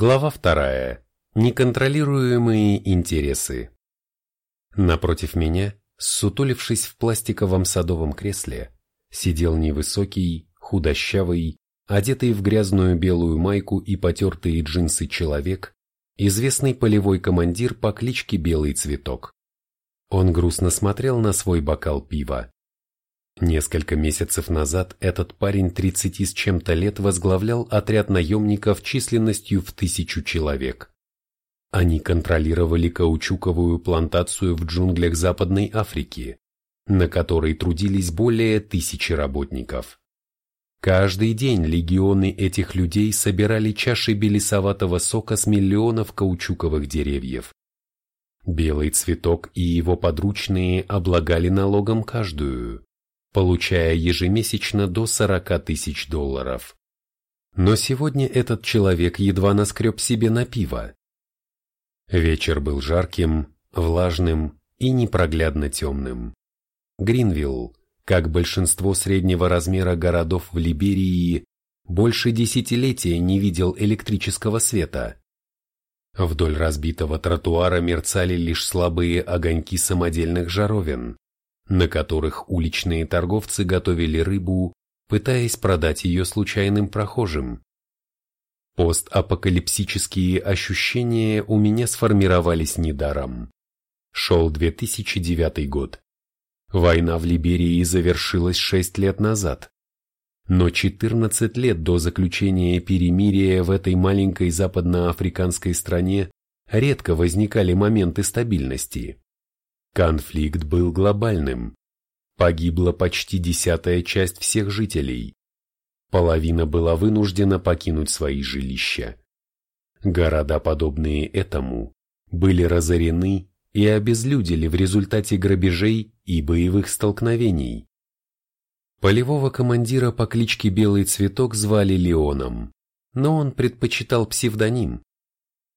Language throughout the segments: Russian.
Глава вторая. Неконтролируемые интересы. Напротив меня, сутулившись в пластиковом садовом кресле, сидел невысокий, худощавый, одетый в грязную белую майку и потертые джинсы человек, известный полевой командир по кличке Белый Цветок. Он грустно смотрел на свой бокал пива. Несколько месяцев назад этот парень 30 с чем-то лет возглавлял отряд наемников численностью в тысячу человек. Они контролировали каучуковую плантацию в джунглях Западной Африки, на которой трудились более тысячи работников. Каждый день легионы этих людей собирали чаши белесоватого сока с миллионов каучуковых деревьев. Белый цветок и его подручные облагали налогом каждую получая ежемесячно до 40 тысяч долларов. Но сегодня этот человек едва наскреб себе на пиво. Вечер был жарким, влажным и непроглядно темным. Гринвилл, как большинство среднего размера городов в Либерии, больше десятилетия не видел электрического света. Вдоль разбитого тротуара мерцали лишь слабые огоньки самодельных жаровин, на которых уличные торговцы готовили рыбу, пытаясь продать ее случайным прохожим. Постапокалипсические ощущения у меня сформировались недаром. Шел 2009 год. Война в Либерии завершилась 6 лет назад. Но 14 лет до заключения перемирия в этой маленькой западноафриканской стране редко возникали моменты стабильности. Конфликт был глобальным. Погибла почти десятая часть всех жителей. Половина была вынуждена покинуть свои жилища. Города, подобные этому, были разорены и обезлюдили в результате грабежей и боевых столкновений. Полевого командира по кличке Белый Цветок звали Леоном, но он предпочитал псевдоним.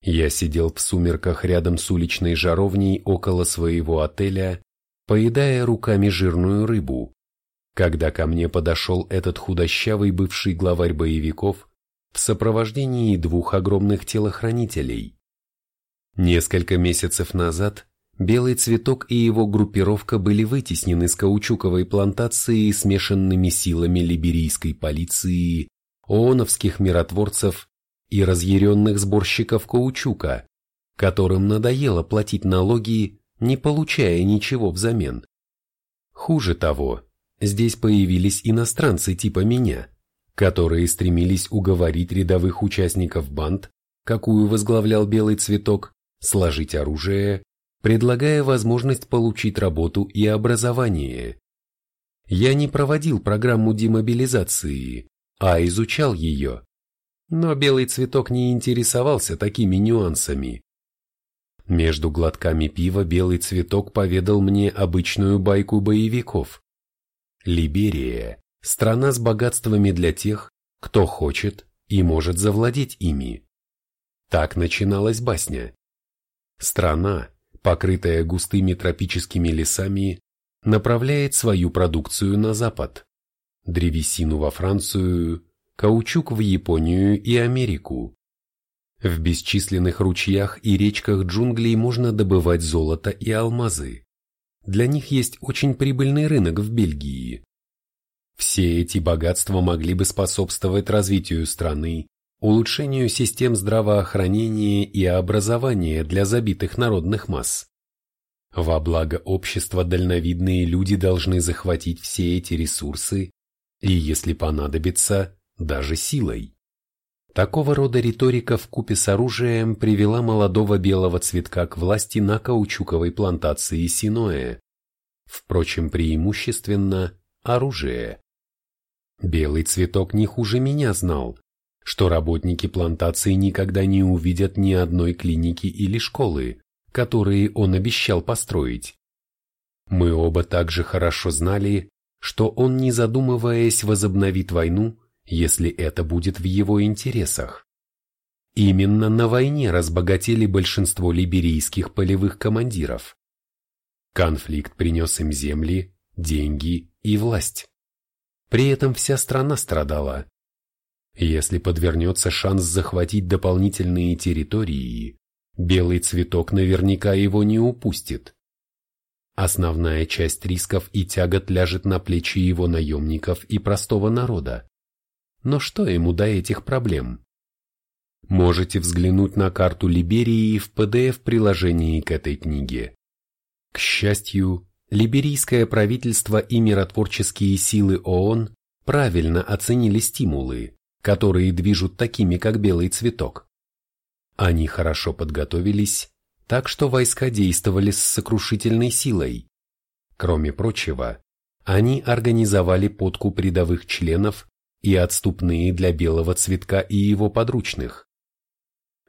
Я сидел в сумерках рядом с уличной жаровней около своего отеля, поедая руками жирную рыбу, когда ко мне подошел этот худощавый бывший главарь боевиков в сопровождении двух огромных телохранителей. Несколько месяцев назад Белый цветок и его группировка были вытеснены с каучуковой плантации смешанными силами либерийской полиции, ооновских миротворцев и разъяренных сборщиков каучука, которым надоело платить налоги, не получая ничего взамен. Хуже того, здесь появились иностранцы типа меня, которые стремились уговорить рядовых участников банд, какую возглавлял Белый Цветок, сложить оружие, предлагая возможность получить работу и образование. Я не проводил программу демобилизации, а изучал ее, но белый цветок не интересовался такими нюансами. Между глотками пива белый цветок поведал мне обычную байку боевиков. Либерия – страна с богатствами для тех, кто хочет и может завладеть ими. Так начиналась басня. Страна, покрытая густыми тропическими лесами, направляет свою продукцию на запад. Древесину во Францию, каучук в Японию и Америку. В бесчисленных ручьях и речках джунглей можно добывать золото и алмазы. Для них есть очень прибыльный рынок в Бельгии. Все эти богатства могли бы способствовать развитию страны, улучшению систем здравоохранения и образования для забитых народных масс. Во благо общества дальновидные люди должны захватить все эти ресурсы и, если понадобится, даже силой. Такого рода риторика в купе с оружием привела молодого белого цветка к власти на каучуковой плантации Синоэ. Впрочем, преимущественно оружие. Белый цветок не хуже меня знал, что работники плантации никогда не увидят ни одной клиники или школы, которые он обещал построить. Мы оба также хорошо знали, что он, не задумываясь, возобновит войну если это будет в его интересах. Именно на войне разбогатели большинство либерийских полевых командиров. Конфликт принес им земли, деньги и власть. При этом вся страна страдала. Если подвернется шанс захватить дополнительные территории, белый цветок наверняка его не упустит. Основная часть рисков и тягот ляжет на плечи его наемников и простого народа. Но что ему до этих проблем? Можете взглянуть на карту Либерии в PDF-приложении к этой книге. К счастью, либерийское правительство и миротворческие силы ООН правильно оценили стимулы, которые движут такими, как белый цветок. Они хорошо подготовились, так что войска действовали с сокрушительной силой. Кроме прочего, они организовали подкуп рядовых членов и отступные для белого цветка и его подручных.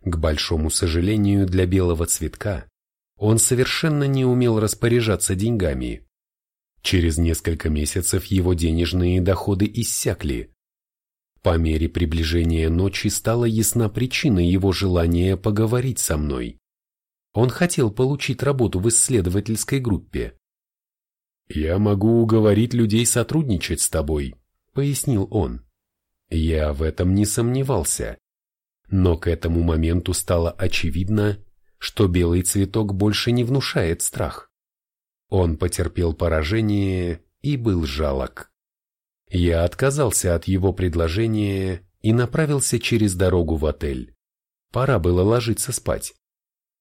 К большому сожалению для белого цветка, он совершенно не умел распоряжаться деньгами. Через несколько месяцев его денежные доходы иссякли. По мере приближения ночи стала ясна причина его желания поговорить со мной. Он хотел получить работу в исследовательской группе. «Я могу уговорить людей сотрудничать с тобой», — пояснил он. Я в этом не сомневался. Но к этому моменту стало очевидно, что белый цветок больше не внушает страх. Он потерпел поражение и был жалок. Я отказался от его предложения и направился через дорогу в отель. Пора было ложиться спать.